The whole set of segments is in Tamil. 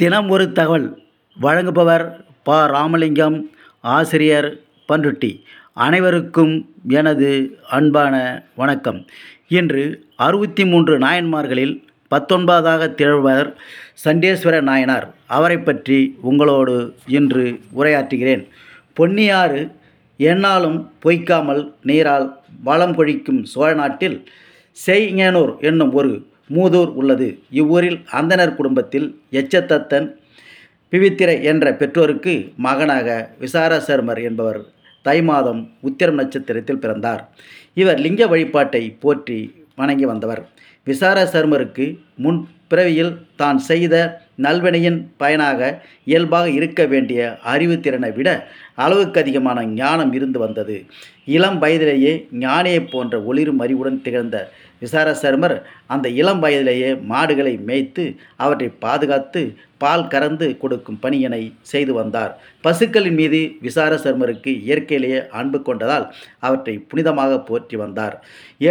தினம் ஒரு தகவல். வழங்குபவர் ப. ராமலிங்கம் ஆசிரியர் பண்ருட்டி அனைவருக்கும் எனது அன்பான வணக்கம். இன்று அறுபத்தி மூன்று நாயன்மார்களில் பத்தொன்பதாக திகழ்வர் சண்டேஸ்வர நாயனார். அவரை பற்றி உங்களோடு இன்று உரையாற்றுகிறேன். பொன்னியாறு என்னாலும் பொய்க்காமல் நீரால் வளம் கொழிக்கும் சோழ நாட்டில் செய்ஞனூர் என்னும் ஒரு மூதூர் உள்ளது. இவ்வூரில் அந்தணர் குடும்பத்தில் எச்சத்தத்தன் பிவித்திரை என்ற பெற்றோருக்கு மகனாக விசாரசர்மர் என்பவர் தை மாதம் உத்திரம் நட்சத்திரத்தில் பிறந்தார். இவர் லிங்க வழிபாட்டை போற்றி வணங்கி வந்தவர். விசாரசர்மருக்கு முன் பிறவியில் தான் செய்த நல்வினையின் பயனாக இயல்பாக இருக்க வேண்டிய அறிவுத்திறனை விட அளவுக்கு அதிகமான ஞானம் இருந்து வந்தது. இளம் வயதிலேயே ஞானியைப் போன்ற ஒளிரும் அறிவுடன் திகழ்ந்த விசாரசர்மர் அந்த இளம் வயதிலேயே மாடுகளை மேய்த்து அவற்றை பாதுகாத்து பால் கறந்து கொடுக்கும் பணியினை செய்து வந்தார். பசுக்களின் மீது விசாரசர்மருக்கு இயற்கையிலேயே அன்பு கொண்டதால் அவற்றை புனிதமாக போற்றி வந்தார்.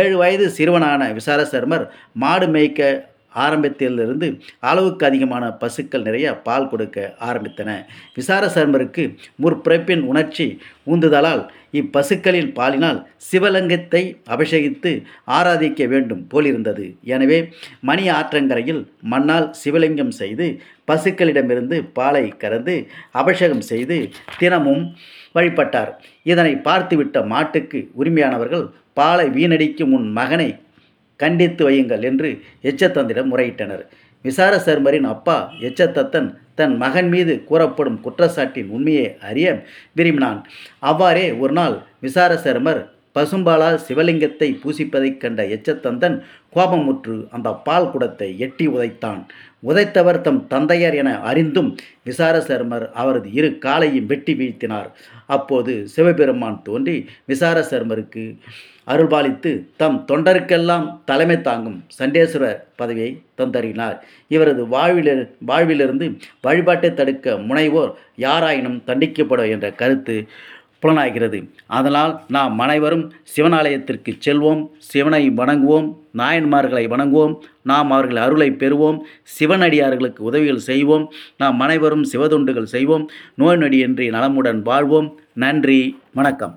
ஏழு வயது சிறுவனான விசாரசர்மர் மாடு மேய்க்க ஆரம்பத்திலிருந்து அளவுக்கு அதிகமான பசுக்கள் நிறைய பால் கொடுக்க ஆரம்பித்தன. விசாரசர்மருக்கு முற்பிறப்பின் உணர்ச்சி உந்துதலால் இப்பசுக்களின் பாலினால் சிவலிங்கத்தை அபிஷேகித்து ஆராதிக்க வேண்டும் போலிருந்தது. எனவே மணி ஆற்றங்கரையில் மண்ணால் சிவலிங்கம் செய்து பசுக்களிடமிருந்து பாலை கறந்து அபிஷேகம் செய்து தினமும் வழிபட்டார். இதனை பார்த்துவிட்ட மாட்டுக்கு உரிமையானவர்கள் பாலை வீணடிக்கும் உன் மகனை கண்டித்து வையுங்கள் என்று எச்சத்தந்திடம் முறையிட்டனர். விசாரசர்மரின் அப்பா எச்சத்தத்தன் தன் மகன் மீது கூறப்படும் குற்றச்சாட்டின் உண்மையை அறிய விரும்பினான். அவ்வாறே ஒரு நாள் விசாரசர்மர் பசும்பாலால் சிவலிங்கத்தை பூசிப்பதைக் கண்ட எச்சத்தந்தன் கோபமுற்று அந்த பால் குடத்தை எட்டி உதைத்தான். உதைத்தவர் தம் தந்தையர் என அறிந்தும் விசாரசர்மர் அவரது இரு காலையும் வெட்டி வீழ்த்தினார். அப்போது சிவபெருமான் தோன்றி விசாரசர்மருக்கு அருள்பாலித்து தம் தொண்டருக்கெல்லாம் தலைமை தாங்கும் சண்டேஸ்வரர் பதவியை தந்தறினார். இவரது வாழ்விலிரு வாழ்விலிருந்து வழிபாட்டை தடுக்க முனைவோர் யாராயினும் தண்டிக்கப்படும் என்ற கருத்து புலனாகிறது. அதனால் நாம் அனைவரும் சிவனாலயத்திற்கு செல்வோம் சிவனை வணங்குவோம் நாயன்மார்களை வணங்குவோம் நாம் அவர்கள் அருளை பெறுவோம் சிவனடியார்களுக்கு உதவிகள் செய்வோம் நாம் அனைவரும் சிவதொண்டுகள் செய்வோம் நோய் நொடியின்றி நலமுடன் வாழ்வோம். நன்றி வணக்கம்.